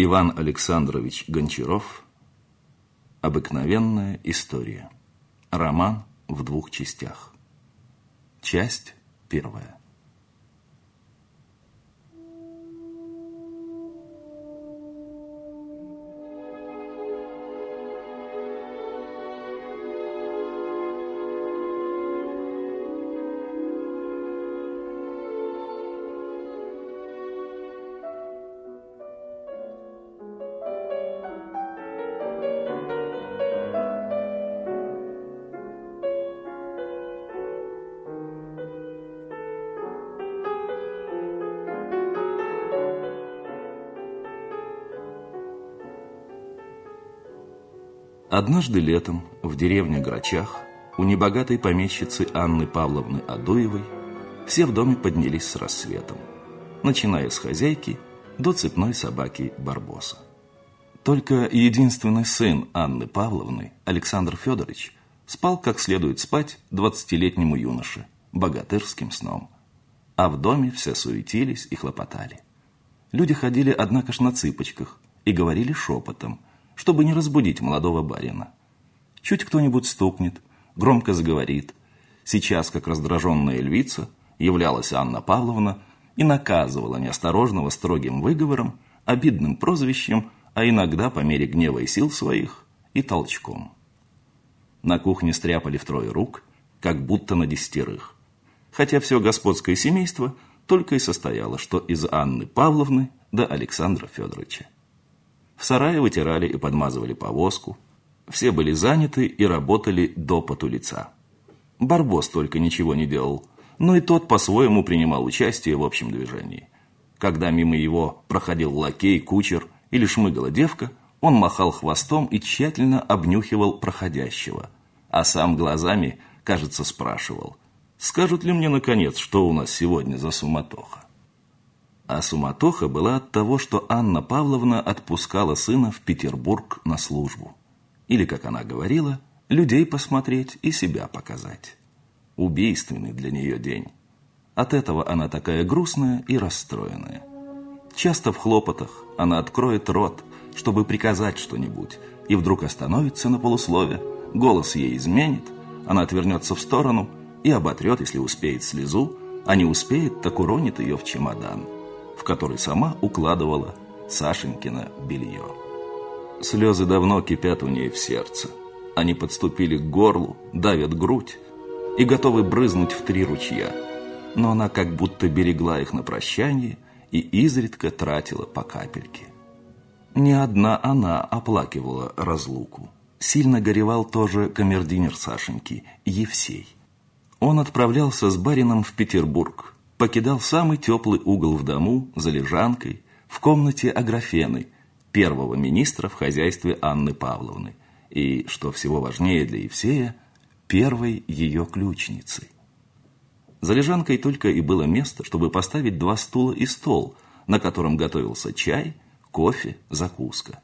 Иван Александрович Гончаров. Обыкновенная история. Роман в двух частях. Часть первая Однажды летом в деревне Грачах у небогатой помещицы Анны Павловны Адуевой все в доме поднялись с рассветом, начиная с хозяйки до цепной собаки Барбоса. Только единственный сын Анны Павловны, Александр Федорович, спал как следует спать двадцатилетнему юноше, богатырским сном. А в доме все суетились и хлопотали. Люди ходили, однако ж, на цыпочках и говорили шепотом – чтобы не разбудить молодого барина. Чуть кто-нибудь стукнет, громко заговорит. Сейчас, как раздраженная львица, являлась Анна Павловна и наказывала неосторожного строгим выговором, обидным прозвищем, а иногда, по мере гнева и сил своих, и толчком. На кухне стряпали втрое рук, как будто на десятерых. Хотя все господское семейство только и состояло, что из Анны Павловны до Александра Федоровича. В сарае вытирали и подмазывали повозку. Все были заняты и работали до поту лица. Барбос только ничего не делал, но и тот по-своему принимал участие в общем движении. Когда мимо его проходил лакей, кучер или шмыгала девка, он махал хвостом и тщательно обнюхивал проходящего, а сам глазами, кажется, спрашивал, скажут ли мне, наконец, что у нас сегодня за суматоха. А суматоха была от того, что Анна Павловна отпускала сына в Петербург на службу. Или, как она говорила, людей посмотреть и себя показать. Убийственный для нее день. От этого она такая грустная и расстроенная. Часто в хлопотах она откроет рот, чтобы приказать что-нибудь, и вдруг остановится на полуслове, голос ей изменит, она отвернется в сторону и оботрет, если успеет, слезу, а не успеет, так уронит ее в чемодан в который сама укладывала Сашенькино белье. Слезы давно кипят у ней в сердце. Они подступили к горлу, давят грудь и готовы брызнуть в три ручья. Но она как будто берегла их на прощание и изредка тратила по капельке. Не одна она оплакивала разлуку. Сильно горевал тоже камердинер Сашеньки, Евсей. Он отправлялся с барином в Петербург, покидал самый теплый угол в дому за лежанкой в комнате Аграфены, первого министра в хозяйстве Анны Павловны, и, что всего важнее для Евсея, первой ее ключницы. За лежанкой только и было место, чтобы поставить два стула и стол, на котором готовился чай, кофе, закуска.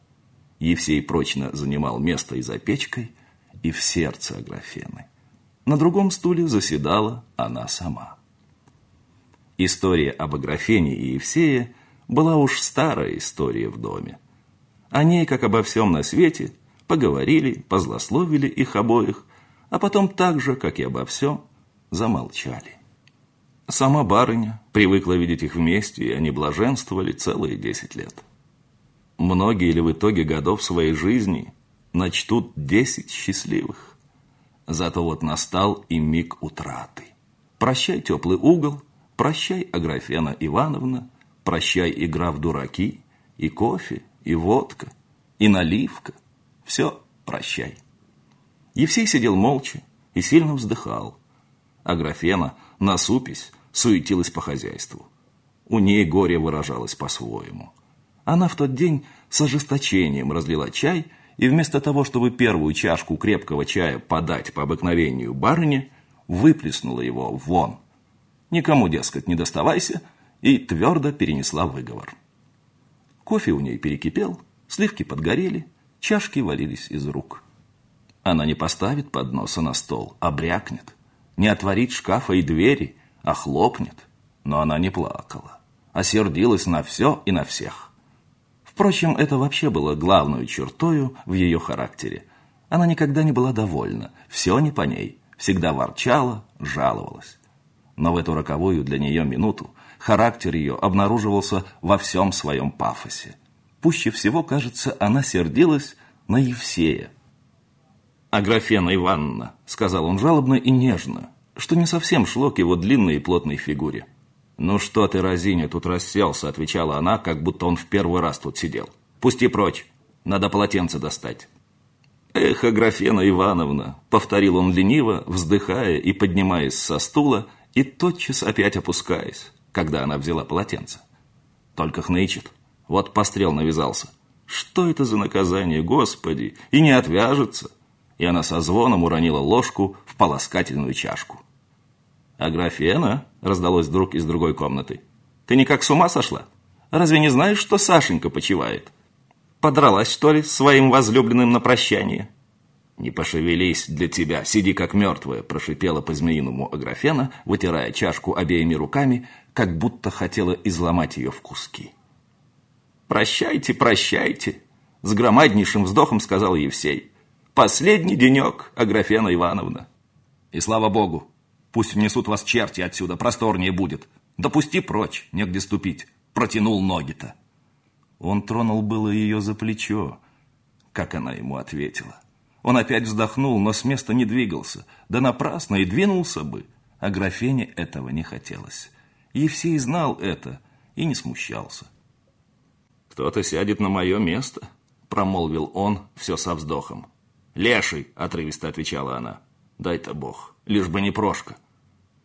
Евсей прочно занимал место и за печкой, и в сердце Аграфены. На другом стуле заседала она сама. История об Аграфене и Евсее была уж старая история в доме. О ней, как обо всем на свете, поговорили, позлословили их обоих, а потом так же, как и обо всем, замолчали. Сама барыня привыкла видеть их вместе, и они блаженствовали целые десять лет. Многие ли в итоге годов своей жизни начтут десять счастливых? Зато вот настал и миг утраты. Прощай теплый угол – Прощай, Аграфена Ивановна, прощай, игра в дураки, и кофе, и водка, и наливка. Все прощай. Евсей сидел молча и сильно вздыхал. Аграфена, насупись, суетилась по хозяйству. У ней горе выражалось по-своему. Она в тот день с ожесточением разлила чай и вместо того, чтобы первую чашку крепкого чая подать по обыкновению барыне, выплеснула его вон – никому, дескать, не доставайся, и твердо перенесла выговор. Кофе у ней перекипел, сливки подгорели, чашки валились из рук. Она не поставит подноса на стол, а брякнет, не отворит шкафа и двери, а хлопнет. Но она не плакала, а сердилась на все и на всех. Впрочем, это вообще было главной чертою в ее характере. Она никогда не была довольна, все не по ней, всегда ворчала, жаловалась. Но в эту роковую для нее минуту характер ее обнаруживался во всем своем пафосе. Пуще всего, кажется, она сердилась на Евсея. «Аграфена Ивановна», — сказал он жалобно и нежно, что не совсем шло к его длинной и плотной фигуре. «Ну что ты, разиня, тут расселся», — отвечала она, как будто он в первый раз тут сидел. «Пусти прочь, надо полотенце достать». «Эх, Аграфена Ивановна», — повторил он лениво, вздыхая и поднимаясь со стула, и тотчас опять опускаясь, когда она взяла полотенце. Только хнычет. Вот пострел навязался. Что это за наказание, Господи? И не отвяжется. И она со звоном уронила ложку в полоскательную чашку. «Аграфена?» – раздалось вдруг из другой комнаты. «Ты никак с ума сошла? Разве не знаешь, что Сашенька почивает? Подралась, что ли, с своим возлюбленным на прощание?» «Не пошевелись для тебя, сиди как мертвая», – прошипела по-змеиному Аграфена, вытирая чашку обеими руками, как будто хотела изломать ее в куски. «Прощайте, прощайте», – с громаднейшим вздохом сказал Евсей. «Последний денек, Аграфена Ивановна». «И слава богу, пусть внесут вас черти отсюда, просторнее будет. Допусти прочь, негде ступить», – протянул ноги-то. Он тронул было ее за плечо, как она ему ответила. Он опять вздохнул, но с места не двигался. Да напрасно и двинулся бы. А графине этого не хотелось. Евсей знал это и не смущался. «Кто-то сядет на мое место», — промолвил он все со вздохом. «Леший», — отрывисто отвечала она. «Дай-то бог, лишь бы не Прошка.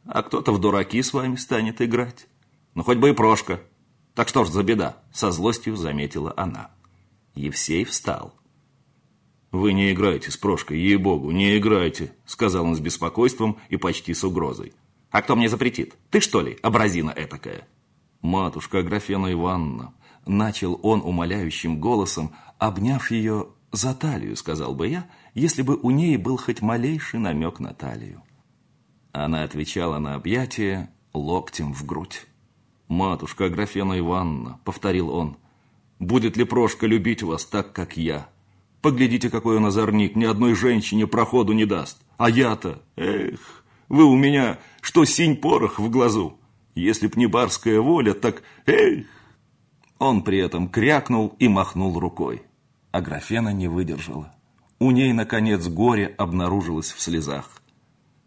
А кто-то в дураки с вами станет играть. Ну, хоть бы и Прошка. Так что ж за беда?» — со злостью заметила она. Евсей встал. «Вы не играете с Прошкой, ей-богу, не играйте», сказал он с беспокойством и почти с угрозой. «А кто мне запретит? Ты что ли, образина этакая?» «Матушка Аграфена Ивановна», начал он умоляющим голосом, обняв ее за талию, сказал бы я, если бы у ней был хоть малейший намек на талию. Она отвечала на объятие локтем в грудь. «Матушка Аграфена Ивановна», — повторил он, — «будет ли Прошка любить вас так, как я?» Поглядите, какой он озорник, ни одной женщине проходу не даст. А я-то, эх, вы у меня, что синь-порох в глазу. Если б не барская воля, так эх. Он при этом крякнул и махнул рукой. А графена не выдержала. У ней, наконец, горе обнаружилось в слезах.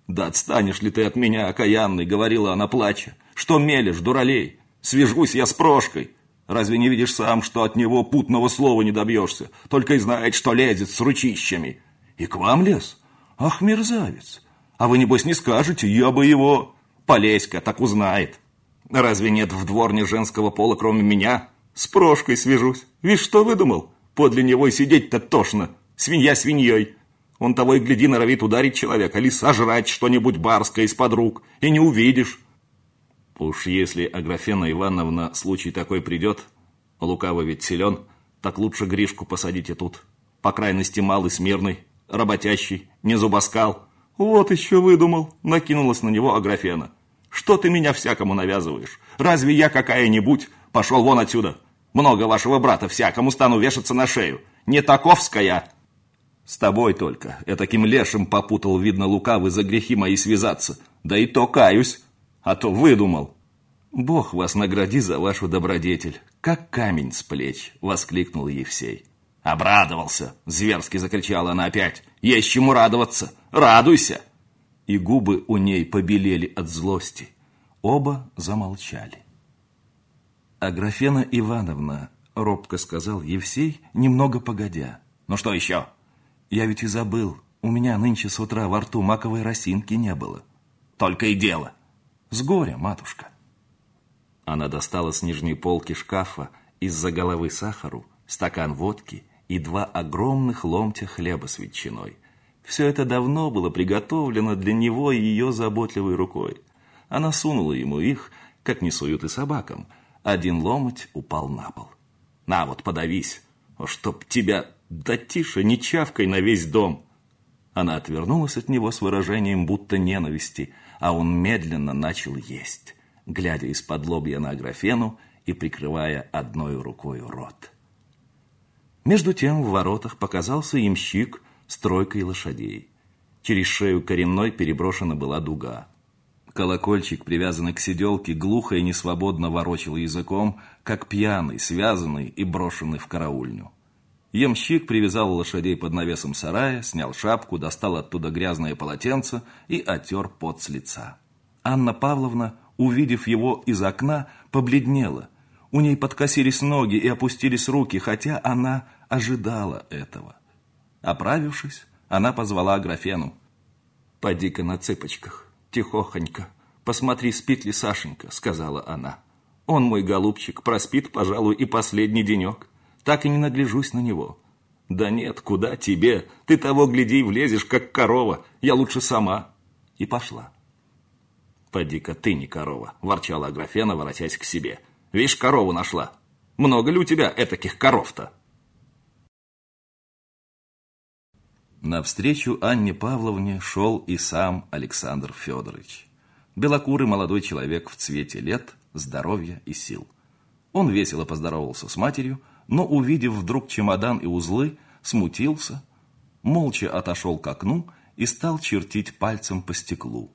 «Да отстанешь ли ты от меня, окаянный?» — говорила она, плача. «Что мелешь, дуралей? Свяжусь я с Прошкой. Разве не видишь сам, что от него путного слова не добьешься? Только и знает, что лезет с ручищами. И к вам лез? Ах, мерзавец! А вы, небось, не скажете, я бы его... Полезь-ка, так узнает. Разве нет в дворне женского пола, кроме меня? С Прошкой свяжусь. Видишь, что выдумал? Подле него и сидеть-то тошно. Свинья свиньей. Он того и гляди норовит ударить человека, или сожрать что-нибудь барское из-под рук. И не увидишь. Уж если Аграфена Ивановна случай такой придет, лукаво ведь силен, так лучше Гришку посадите тут. По крайности малый смирный, работящий, не зубоскал. Вот еще выдумал, накинулась на него Аграфена. Что ты меня всякому навязываешь? Разве я какая-нибудь? Пошел вон отсюда. Много вашего брата всякому стану вешаться на шею. Не таковская. С тобой только. Я таким лешим попутал, видно, лукавый за грехи мои связаться. Да и то каюсь а то выдумал. Бог вас награди за вашу добродетель, как камень с плеч, воскликнул Евсей. Обрадовался, зверски закричала она опять. Есть чему радоваться, радуйся. И губы у ней побелели от злости. Оба замолчали. Аграфена Ивановна, робко сказал Евсей, немного погодя. Ну что еще? Я ведь и забыл. У меня нынче с утра во рту маковой росинки не было. Только и дело. С горя, матушка. Она достала с нижней полки шкафа из-за головы сахару, стакан водки и два огромных ломтя хлеба с ветчиной. Все это давно было приготовлено для него ее заботливой рукой. Она сунула ему их, как не суют и собакам. Один ломоть упал на пол. «На вот, подавись! О, чтоб тебя... Да тише, не чавкай на весь дом!» Она отвернулась от него с выражением будто ненависти, а он медленно начал есть, глядя из-под лобья на Аграфену и прикрывая одной рукой рот. Между тем в воротах показался имщик с тройкой лошадей. Через шею коренной переброшена была дуга. Колокольчик, привязанный к сиделке, глухо и несвободно ворочил языком, как пьяный, связанный и брошенный в караульню. Ямщик привязал лошадей под навесом сарая, снял шапку, достал оттуда грязное полотенце и отер пот с лица. Анна Павловна, увидев его из окна, побледнела. У ней подкосились ноги и опустились руки, хотя она ожидала этого. Оправившись, она позвала Аграфену. «Поди-ка на цыпочках, тихохонько, посмотри, спит ли Сашенька», — сказала она. «Он, мой голубчик, проспит, пожалуй, и последний денек. Так и не нагляжусь на него». «Да нет, куда тебе? Ты того, гляди, влезешь, как корова. Я лучше сама». И пошла. «Поди-ка ты не корова», – ворчала Аграфена, воротясь к себе. «Вишь, корову нашла. Много ли у тебя этаких коров-то?» Навстречу Анне Павловне шел и сам Александр Федорович. Белокурый молодой человек в цвете лет, здоровья и сил. Он весело поздоровался с матерью, но, увидев вдруг чемодан и узлы, смутился, молча отошел к окну и стал чертить пальцем по стеклу.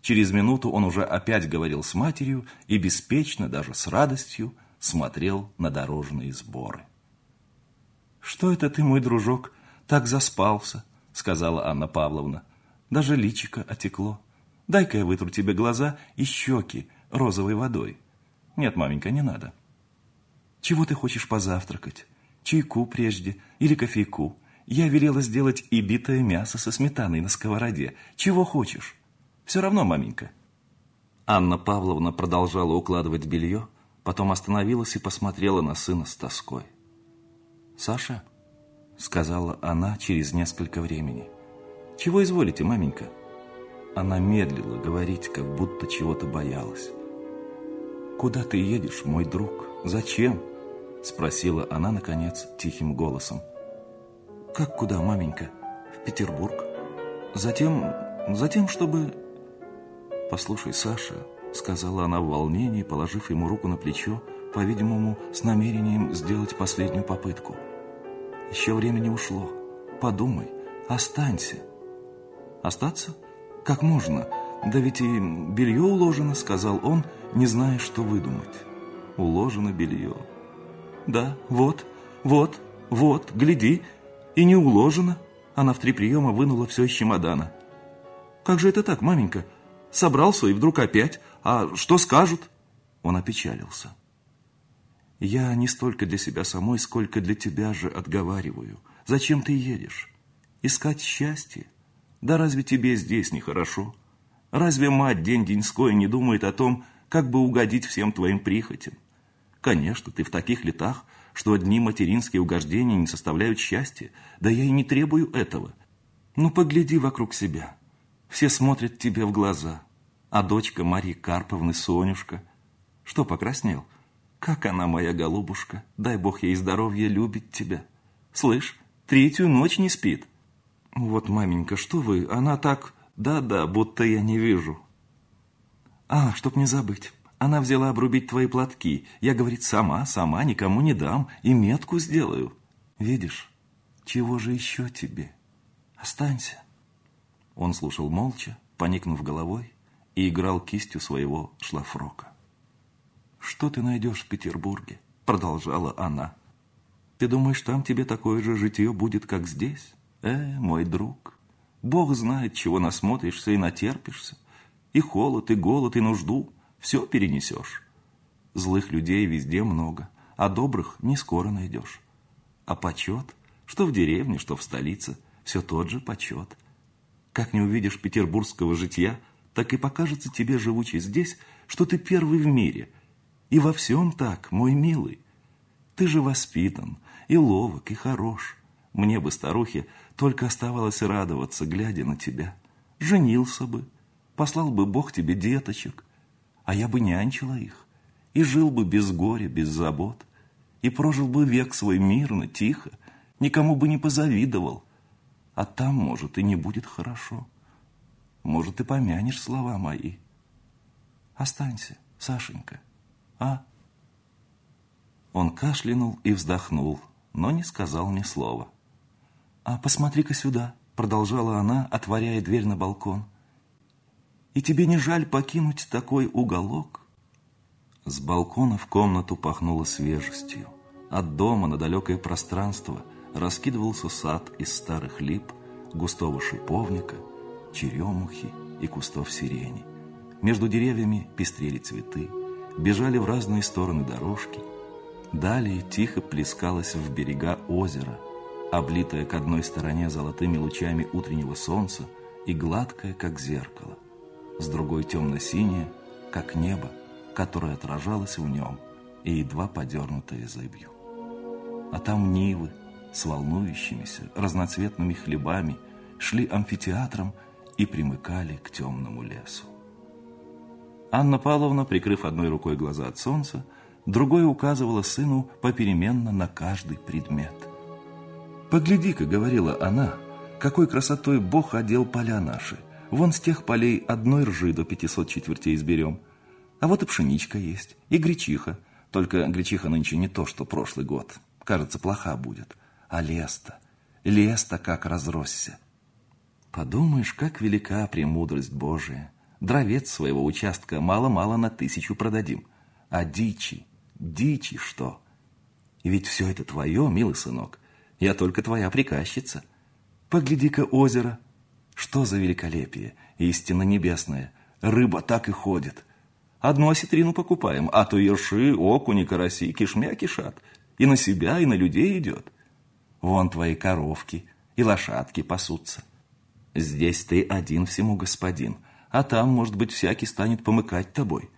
Через минуту он уже опять говорил с матерью и беспечно, даже с радостью, смотрел на дорожные сборы. «Что это ты, мой дружок, так заспался, сказала Анна Павловна. Даже личико отекло. Дай-ка я вытру тебе глаза и щеки розовой водой. Нет, маменька, не надо. Чего ты хочешь позавтракать? Чайку прежде или кофейку? Я велела сделать и битое мясо со сметаной на сковороде. Чего хочешь? Все равно, маменька. Анна Павловна продолжала укладывать белье, потом остановилась и посмотрела на сына с тоской. «Саша?» сказала она через несколько времени. «Чего изволите, маменька?» Она медлила говорить, как будто чего-то боялась. «Куда ты едешь, мой друг? Зачем?» Спросила она, наконец, тихим голосом. «Как куда, маменька? В Петербург? Затем, затем, чтобы...» «Послушай, Саша», — сказала она в волнении, положив ему руку на плечо, по-видимому, с намерением сделать последнюю попытку. Еще время не ушло. Подумай, останься. Остаться? Как можно? Да ведь и белье уложено, сказал он, не зная, что выдумать. Уложено белье. Да, вот, вот, вот, гляди, и не уложено. Она в три приема вынула все из чемодана. Как же это так, маменька? Собрался и вдруг опять. А что скажут? Он опечалился. Я не столько для себя самой, сколько для тебя же отговариваю. Зачем ты едешь? Искать счастье? Да разве тебе здесь нехорошо? Разве мать день-деньской не думает о том, как бы угодить всем твоим прихотям? Конечно, ты в таких летах, что одни материнские угождения не составляют счастья, да я и не требую этого. Ну, погляди вокруг себя. Все смотрят тебе в глаза. А дочка Марии Карповны, Сонюшка, что покраснел? Как она, моя голубушка, дай бог ей здоровья, любит тебя. Слышь, третью ночь не спит. Вот, маменька, что вы, она так... Да-да, будто я не вижу. А, чтоб не забыть, она взяла обрубить твои платки. Я, говорит, сама, сама, никому не дам и метку сделаю. Видишь, чего же еще тебе? Останься. Он слушал молча, поникнув головой, и играл кистью своего шлафрока. «Что ты найдешь в Петербурге?» Продолжала она. «Ты думаешь, там тебе такое же житье будет, как здесь? Э, мой друг, Бог знает, чего насмотришься и натерпишься. И холод, и голод, и нужду все перенесешь. Злых людей везде много, а добрых не скоро найдешь. А почет, что в деревне, что в столице, все тот же почет. Как не увидишь петербургского житья, так и покажется тебе, живучий здесь, что ты первый в мире – и во всем так, мой милый. Ты же воспитан, и ловок, и хорош. Мне бы, старухе, только оставалось радоваться, глядя на тебя. Женился бы, послал бы Бог тебе деточек, а я бы нянчила их, и жил бы без горя, без забот, и прожил бы век свой мирно, тихо, никому бы не позавидовал. А там, может, и не будет хорошо. Может, и помянешь слова мои. Останься, Сашенька. А? Он кашлянул и вздохнул, но не сказал ни слова. «А посмотри-ка сюда», — продолжала она, отворяя дверь на балкон. «И тебе не жаль покинуть такой уголок?» С балкона в комнату пахнуло свежестью. От дома на далекое пространство раскидывался сад из старых лип, густого шиповника, черемухи и кустов сирени. Между деревьями пестрели цветы, бежали в разные стороны дорожки. Далее тихо плескалось в берега озера, облитое к одной стороне золотыми лучами утреннего солнца и гладкое, как зеркало, с другой темно-синее, как небо, которое отражалось в нем и едва подернутое зыбью. А там нивы с волнующимися разноцветными хлебами шли амфитеатром и примыкали к темному лесу. Анна Павловна, прикрыв одной рукой глаза от солнца, другой указывала сыну попеременно на каждый предмет. «Погляди-ка», — говорила она, — «какой красотой Бог одел поля наши. Вон с тех полей одной ржи до пятисот четвертей изберем. А вот и пшеничка есть, и гречиха. Только гречиха нынче не то, что прошлый год. Кажется, плоха будет. А лес-то, лес-то как разросся. Подумаешь, как велика премудрость Божия. Дровец своего участка мало-мало на тысячу продадим. А дичи, дичи что? И ведь все это твое, милый сынок. Я только твоя приказчица. Погляди-ка озеро. Что за великолепие, истина небесная. Рыба так и ходит. Одну осетрину покупаем, а то ерши, окуни, караси кишмя кишат. И на себя, и на людей идет. Вон твои коровки и лошадки пасутся. Здесь ты один всему господин — а там, может быть, всякий станет помыкать тобой.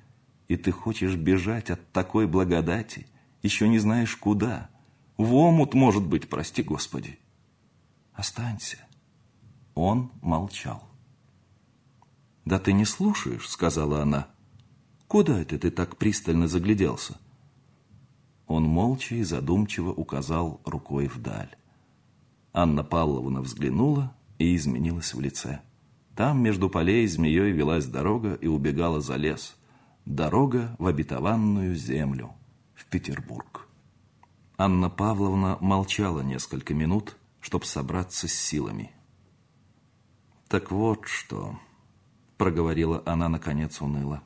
И ты хочешь бежать от такой благодати, еще не знаешь куда. В омут, может быть, прости Господи. Останься. Он молчал. «Да ты не слушаешь», — сказала она. «Куда это ты так пристально загляделся?» Он молча и задумчиво указал рукой вдаль. Анна Павловна взглянула и изменилась в лице. Там между полей змеей велась дорога и убегала за лес. Дорога в обетованную землю, в Петербург. Анна Павловна молчала несколько минут, чтобы собраться с силами. «Так вот что», — проговорила она, наконец, уныло.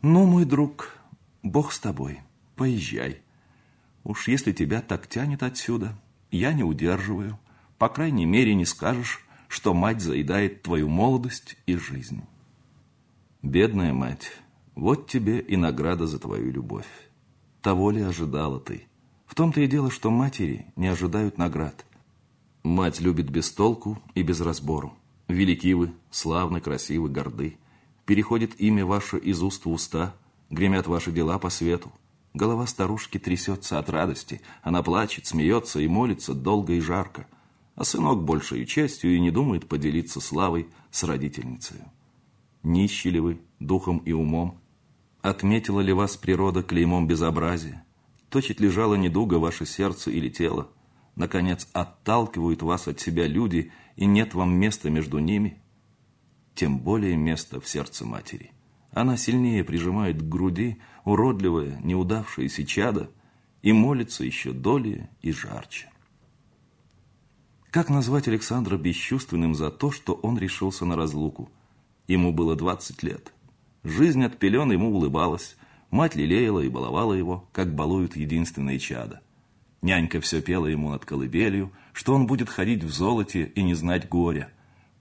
«Ну, мой друг, Бог с тобой, поезжай. Уж если тебя так тянет отсюда, я не удерживаю. По крайней мере, не скажешь, что мать заедает твою молодость и жизнь. Бедная мать, вот тебе и награда за твою любовь. Того ли ожидала ты? В том-то и дело, что матери не ожидают наград. Мать любит без толку и без разбору. Велики вы, славны, красивы, горды. Переходит имя ваше из уст в уста, гремят ваши дела по свету. Голова старушки трясется от радости. Она плачет, смеется и молится долго и жарко а сынок большей частью и не думает поделиться славой с родительницей. Нищи ли вы духом и умом? Отметила ли вас природа клеймом безобразия? Точит ли жало недуга ваше сердце или тело? Наконец, отталкивают вас от себя люди, и нет вам места между ними? Тем более место в сердце матери. Она сильнее прижимает к груди уродливое, неудавшееся чадо и молится еще долее и жарче. Как назвать Александра бесчувственным за то, что он решился на разлуку? Ему было 20 лет. Жизнь от пелен ему улыбалась. Мать лелеяла и баловала его, как балуют единственные чада. Нянька все пела ему над колыбелью, что он будет ходить в золоте и не знать горя.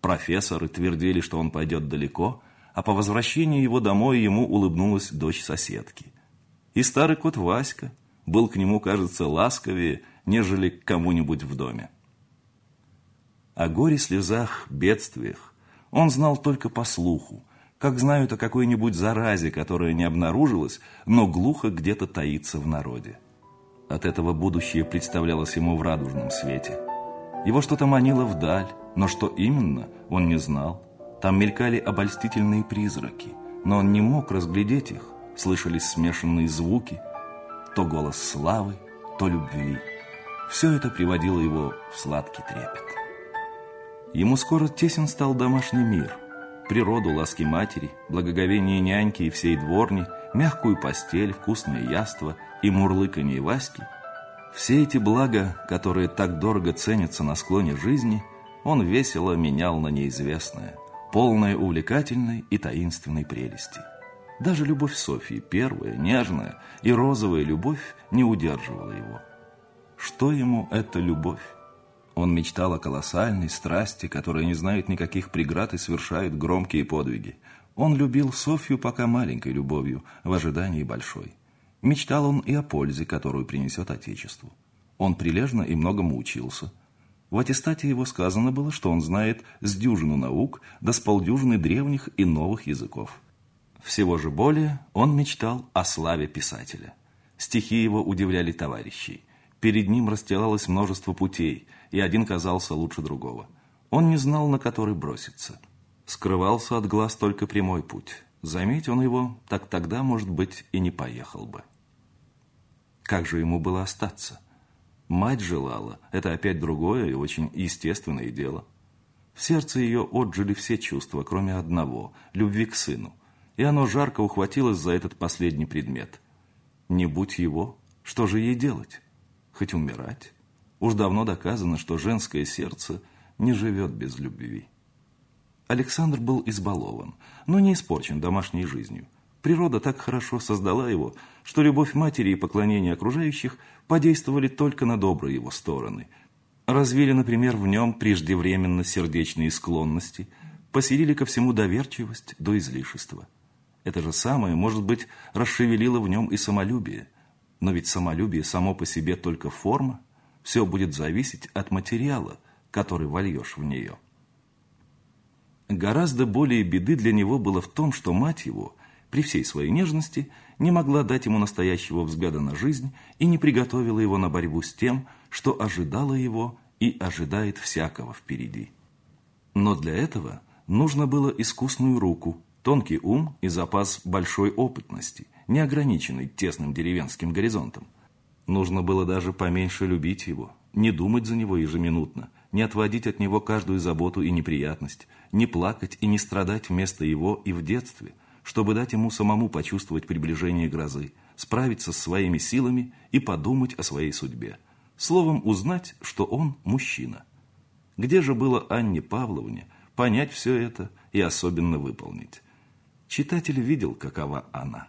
Профессоры твердили, что он пойдет далеко, а по возвращении его домой ему улыбнулась дочь соседки. И старый кот Васька был к нему, кажется, ласковее, нежели к кому-нибудь в доме. О горе, слезах, бедствиях он знал только по слуху, как знают о какой-нибудь заразе, которая не обнаружилась, но глухо где-то таится в народе. От этого будущее представлялось ему в радужном свете. Его что-то манило вдаль, но что именно, он не знал. Там мелькали обольстительные призраки, но он не мог разглядеть их. Слышались смешанные звуки, то голос славы, то любви. Все это приводило его в сладкий трепет. Ему скоро тесен стал домашний мир. Природу, ласки матери, благоговение няньки и всей дворни, мягкую постель, вкусное яство и мурлыканье Васьки. Все эти блага, которые так дорого ценятся на склоне жизни, он весело менял на неизвестное, полное увлекательной и таинственной прелести. Даже любовь Софии, первая, нежная и розовая любовь, не удерживала его. Что ему эта любовь? Он мечтал о колоссальной страсти, которая не знает никаких преград и совершает громкие подвиги. Он любил Софью пока маленькой любовью, в ожидании большой. Мечтал он и о пользе, которую принесет Отечеству. Он прилежно и многому учился. В аттестате его сказано было, что он знает с дюжину наук, да с полдюжины древних и новых языков. Всего же более он мечтал о славе писателя. Стихи его удивляли товарищей. Перед ним расстилалось множество путей, и один казался лучше другого. Он не знал, на который броситься. Скрывался от глаз только прямой путь. Заметь он его, так тогда, может быть, и не поехал бы. Как же ему было остаться? Мать желала, это опять другое и очень естественное дело. В сердце ее отжили все чувства, кроме одного – любви к сыну. И оно жарко ухватилось за этот последний предмет. Не будь его, что же ей делать? Хоть умирать? Уж давно доказано, что женское сердце не живет без любви. Александр был избалован, но не испорчен домашней жизнью. Природа так хорошо создала его, что любовь матери и поклонение окружающих подействовали только на добрые его стороны. Развили, например, в нем преждевременно сердечные склонности, поселили ко всему доверчивость до излишества. Это же самое, может быть, расшевелило в нем и самолюбие. Но ведь самолюбие само по себе только форма, все будет зависеть от материала, который вольешь в нее. Гораздо более беды для него было в том, что мать его, при всей своей нежности, не могла дать ему настоящего взгляда на жизнь и не приготовила его на борьбу с тем, что ожидало его и ожидает всякого впереди. Но для этого нужно было искусную руку, тонкий ум и запас большой опытности, не ограниченный тесным деревенским горизонтом. Нужно было даже поменьше любить его, не думать за него ежеминутно, не отводить от него каждую заботу и неприятность, не плакать и не страдать вместо его и в детстве, чтобы дать ему самому почувствовать приближение грозы, справиться с своими силами и подумать о своей судьбе. Словом, узнать, что он мужчина. Где же было Анне Павловне понять все это и особенно выполнить? Читатель видел, какова она.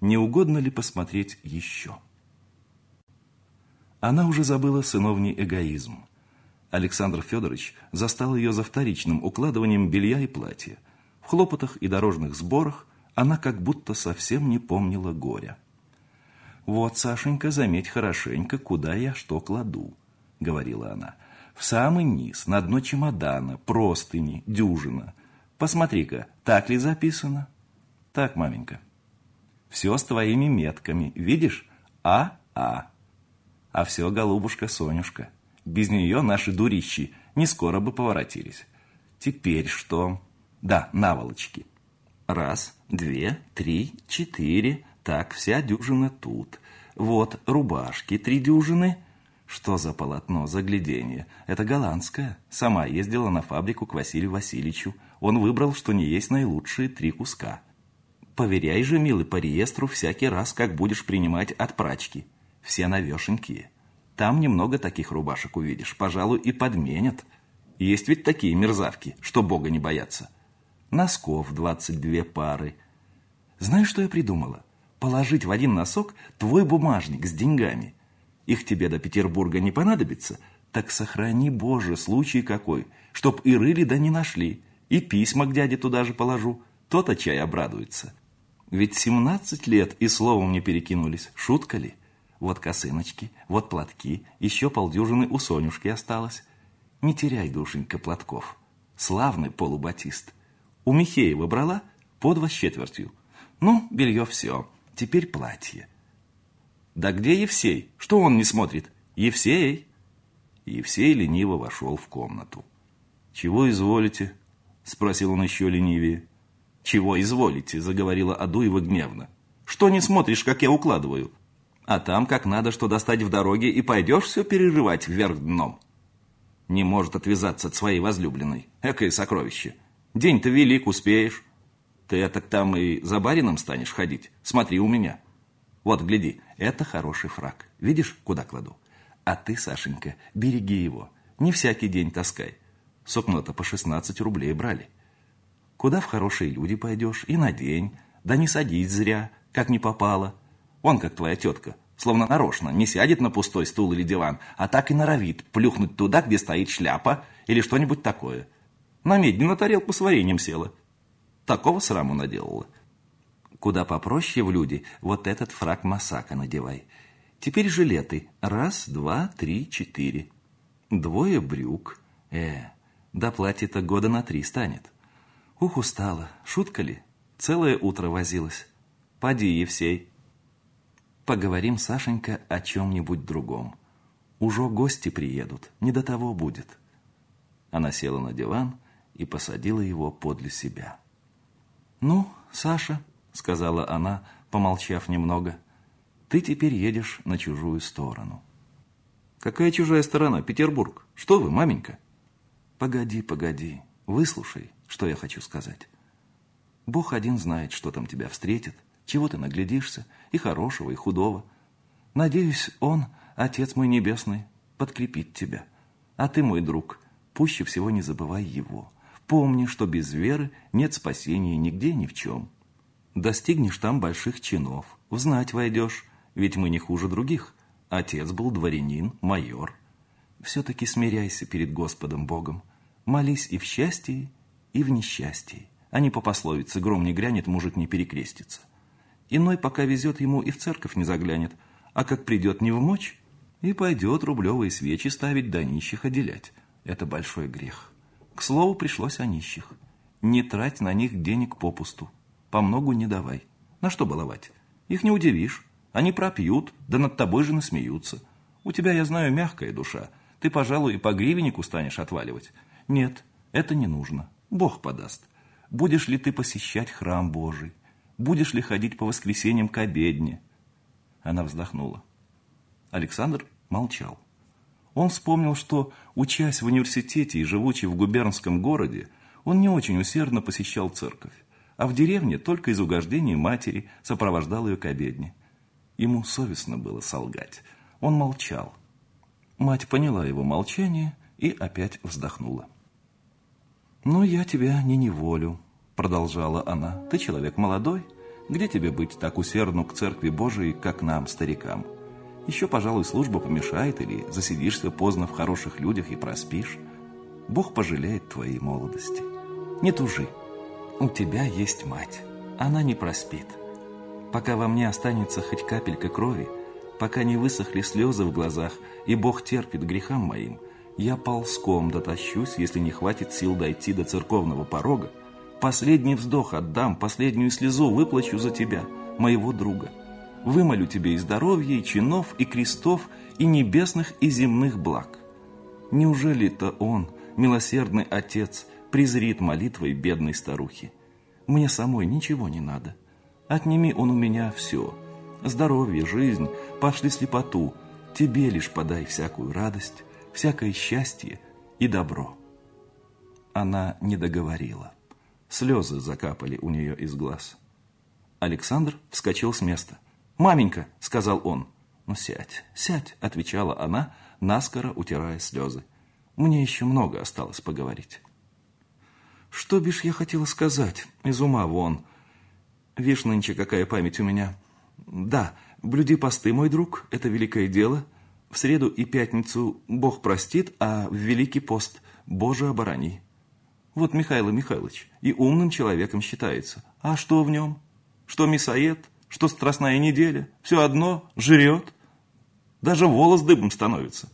Не угодно ли посмотреть еще? Она уже забыла сыновний эгоизм. Александр Федорович застал ее за вторичным укладыванием белья и платья. В хлопотах и дорожных сборах она как будто совсем не помнила горя. «Вот, Сашенька, заметь хорошенько, куда я что кладу», — говорила она. «В самый низ, на дно чемодана, простыни, дюжина. Посмотри-ка, так ли записано?» «Так, маменька». «Все с твоими метками, видишь? А-А». А все, голубушка Сонюшка. Без нее наши дурищи не скоро бы поворотились. Теперь что? Да, наволочки. Раз, две, три, четыре. Так, вся дюжина тут. Вот рубашки, три дюжины. Что за полотно, загляденье? Это голландское. Сама ездила на фабрику к Василию Васильевичу. Он выбрал, что не есть наилучшие три куска. Поверяй же, милый, по реестру всякий раз, как будешь принимать от прачки. Все навешенькие. Там немного таких рубашек увидишь, пожалуй, и подменят. Есть ведь такие мерзавки, что Бога не боятся. Носков 22 пары. Знаешь, что я придумала? Положить в один носок твой бумажник с деньгами. Их тебе до Петербурга не понадобится, так сохрани, Боже, случай какой, чтоб и рыли да не нашли. И письма к дяде туда же положу, то-то чай обрадуется. Ведь 17 лет и словом не перекинулись, шутка ли? Вот косыночки, вот платки, еще полдюжины у Сонюшки осталось. Не теряй, душенька, платков. Славный полубатист. У Михеева брала по два с четвертью. Ну, белье все, теперь платье. Да где Евсей? Что он не смотрит? Евсей! Евсей лениво вошел в комнату. «Чего изволите?» — спросил он еще ленивее. «Чего изволите?» — заговорила Адуева гневно. «Что не смотришь, как я укладываю? А там как надо что достать в дороге, и пойдешь все перерывать вверх дном. Не может отвязаться от своей возлюбленной. Экое сокровище. День-то велик, успеешь. Ты так там и за барином станешь ходить. Смотри у меня. Вот, гляди, это хороший фраг. Видишь, куда кладу? А ты, Сашенька, береги его. Не всякий день таскай. Сукно-то по 16 рублей брали. Куда в хорошие люди пойдешь и надень. Да не садись зря, как не попало. Он как твоя тетка, словно нарочно, не сядет на пустой стул или диван, а так и норовит плюхнуть туда, где стоит шляпа или что-нибудь такое. На медне на тарелку с вареньем села. Такого сраму наделала. Куда попроще в люди, вот этот фраг Масака надевай. Теперь жилеты. Раз, два, три, четыре. Двое брюк. Э, до платья-то года на три станет. Ух, устала. Шутка ли? Целое утро возилась. Поди, Евсей. Поговорим, Сашенька, о чем-нибудь другом. Уже гости приедут, не до того будет. Она села на диван и посадила его подле себя. «Ну, Саша», — сказала она, помолчав немного, — «ты теперь едешь на чужую сторону». «Какая чужая сторона? Петербург. Что вы, маменька?» «Погоди, погоди, выслушай, что я хочу сказать. Бог один знает, что там тебя встретит, чего ты наглядишься, и хорошего, и худого. Надеюсь, Он, Отец мой Небесный, подкрепит тебя. А ты, мой друг, пуще всего не забывай Его. Помни, что без веры нет спасения нигде ни в чем. Достигнешь там больших чинов, в знать войдешь, ведь мы не хуже других. Отец был дворянин, майор. Все-таки смиряйся перед Господом Богом. Молись и в счастье, и в несчастье. А не по пословице «гром не грянет, мужик не перекрестится». Иной пока везет ему и в церковь не заглянет, а как придет не в мочь, и пойдет рублевые свечи ставить да нищих отделять. Это большой грех. К слову, пришлось о нищих. Не трать на них денег попусту. По многу не давай. На что баловать? Их не удивишь. Они пропьют, да над тобой же насмеются. У тебя, я знаю, мягкая душа. Ты, пожалуй, и по гривеннику станешь отваливать. Нет, это не нужно. Бог подаст. Будешь ли ты посещать храм Божий? Будешь ли ходить по воскресеньям к обедне?» Она вздохнула. Александр молчал. Он вспомнил, что, учась в университете и живучи в губернском городе, он не очень усердно посещал церковь, а в деревне только из угождения матери сопровождал ее к обедне. Ему совестно было солгать. Он молчал. Мать поняла его молчание и опять вздохнула. «Ну, я тебя не неволю», продолжала она, ты человек молодой, где тебе быть так усердну к церкви Божией, как нам, старикам? Еще, пожалуй, служба помешает или засидишься поздно в хороших людях и проспишь. Бог пожалеет твоей молодости. Не тужи. У тебя есть мать. Она не проспит. Пока во мне останется хоть капелька крови, пока не высохли слезы в глазах, и Бог терпит грехам моим, я ползком дотащусь, если не хватит сил дойти до церковного порога, Последний вздох отдам, последнюю слезу выплачу за тебя, моего друга. Вымолю тебе и здоровья, и чинов, и крестов, и небесных, и земных благ. Неужели-то он, милосердный отец, презрит молитвой бедной старухи? Мне самой ничего не надо. Отними он у меня все. Здоровье, жизнь, пошли слепоту. Тебе лишь подай всякую радость, всякое счастье и добро. Она не договорила. Слезы закапали у нее из глаз. Александр вскочил с места. «Маменька!» — сказал он. «Ну, сядь, сядь!» — отвечала она, наскоро утирая слезы. «Мне еще много осталось поговорить». «Что бишь я хотела сказать? Из ума вон. Вишь нынче, какая память у меня. Да, блюди посты, мой друг, это великое дело. В среду и пятницу Бог простит, а в Великий пост Боже оборони». Вот Михаил Михайлович и умным человеком считается. А что в нем? Что мясоед? Что страстная неделя? Все одно жрет. Даже волос дыбом становится.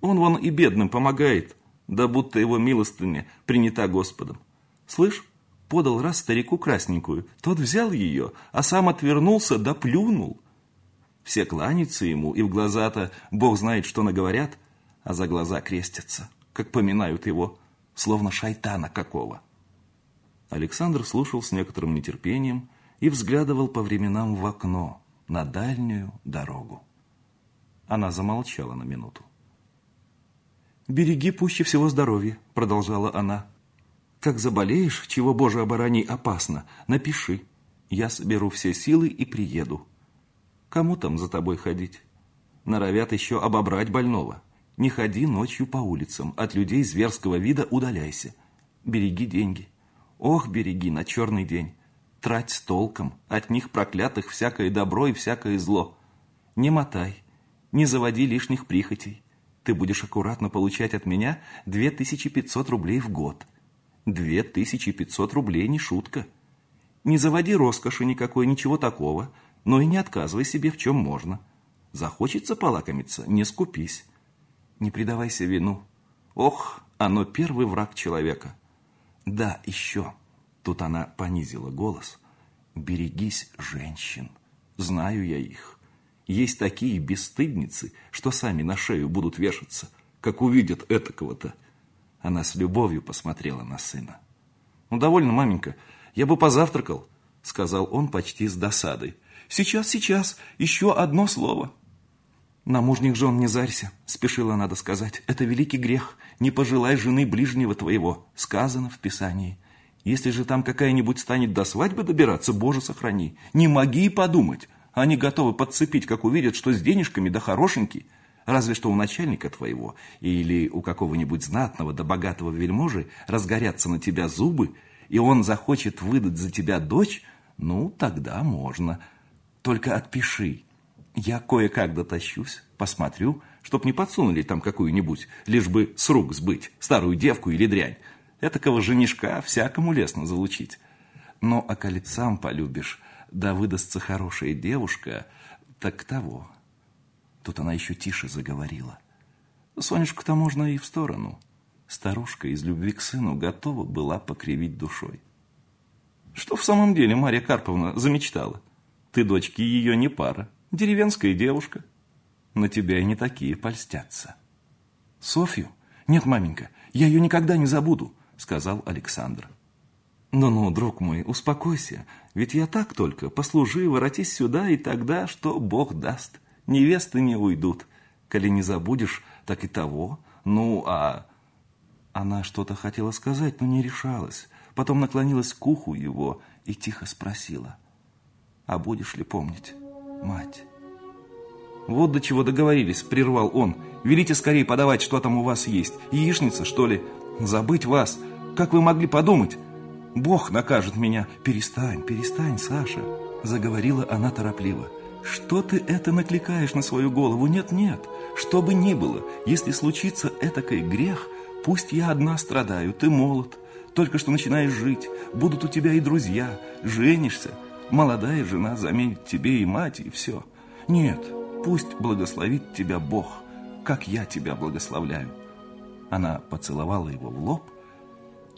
Он вон и бедным помогает, да будто его милостыня принята Господом. Слышь, подал раз старику красненькую, тот взял ее, а сам отвернулся да плюнул. Все кланяются ему, и в глаза-то Бог знает, что наговорят, а за глаза крестятся, как поминают его словно шайтана какого. Александр слушал с некоторым нетерпением и взглядывал по временам в окно, на дальнюю дорогу. Она замолчала на минуту. «Береги пуще всего здоровья», — продолжала она. «Как заболеешь, чего, Боже, оборони, опасно, напиши. Я соберу все силы и приеду. Кому там за тобой ходить? Норовят еще обобрать больного. Не ходи ночью по улицам, от людей зверского вида удаляйся. Береги деньги. Ох, береги на черный день. Трать с толком, от них проклятых всякое добро и всякое зло. Не мотай, не заводи лишних прихотей. Ты будешь аккуратно получать от меня 2500 рублей в год. 2500 рублей не шутка. Не заводи роскоши никакой, ничего такого, но и не отказывай себе в чем можно. Захочется полакомиться, не скупись. Не предавайся вину. Ох, оно первый враг человека. Да, еще. Тут она понизила голос. Берегись женщин. Знаю я их. Есть такие бесстыдницы, что сами на шею будут вешаться, как увидят этакого-то. Она с любовью посмотрела на сына. «Ну, довольно, маменька, я бы позавтракал», — сказал он почти с досадой. «Сейчас, сейчас, еще одно слово». «На мужних жен не зарься», — спешила надо сказать. «Это великий грех. Не пожелай жены ближнего твоего», — сказано в Писании. «Если же там какая-нибудь станет до свадьбы добираться, Боже, сохрани. Не моги и подумать. Они готовы подцепить, как увидят, что с денежками да хорошенький. Разве что у начальника твоего или у какого-нибудь знатного да богатого вельможи разгорятся на тебя зубы, и он захочет выдать за тебя дочь, ну, тогда можно. Только отпиши. Я кое-как дотащусь, посмотрю, чтоб не подсунули там какую-нибудь, лишь бы с рук сбыть, старую девку или дрянь. Этакого женишка всякому лестно залучить. Но а коли сам полюбишь, да выдастся хорошая девушка, так того – Тут она еще тише заговорила. Сонюшку-то можно и в сторону. Старушка из любви к сыну готова была покривить душой. Что в самом деле Марья Карповна замечтала? Ты дочки ее не пара, деревенская девушка. На тебя и не такие польстятся. Софью? Нет, маменька, я ее никогда не забуду, сказал Александр. «Ну-ну, друг мой, успокойся, ведь я так только, послужи, воротись сюда, и тогда что Бог даст невесты не уйдут. Коли не забудешь, так и того. Ну, а... Она что-то хотела сказать, но не решалась. Потом наклонилась к уху его и тихо спросила. «А будешь ли помнить, мать?» «Вот до чего договорились», — прервал он. «Велите скорее подавать, что там у вас есть. Яичница, что ли? Забыть вас? Как вы могли подумать? Бог накажет меня. Перестань, перестань, Саша», — заговорила она торопливо. Что ты это накликаешь на свою голову? Нет, нет, что бы ни было, если случится этакой грех, пусть я одна страдаю, ты молод, только что начинаешь жить, будут у тебя и друзья, женишься, молодая жена заменит тебе и мать, и все. Нет, пусть благословит тебя Бог, как я тебя благословляю. Она поцеловала его в лоб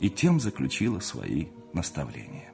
и тем заключила свои наставления.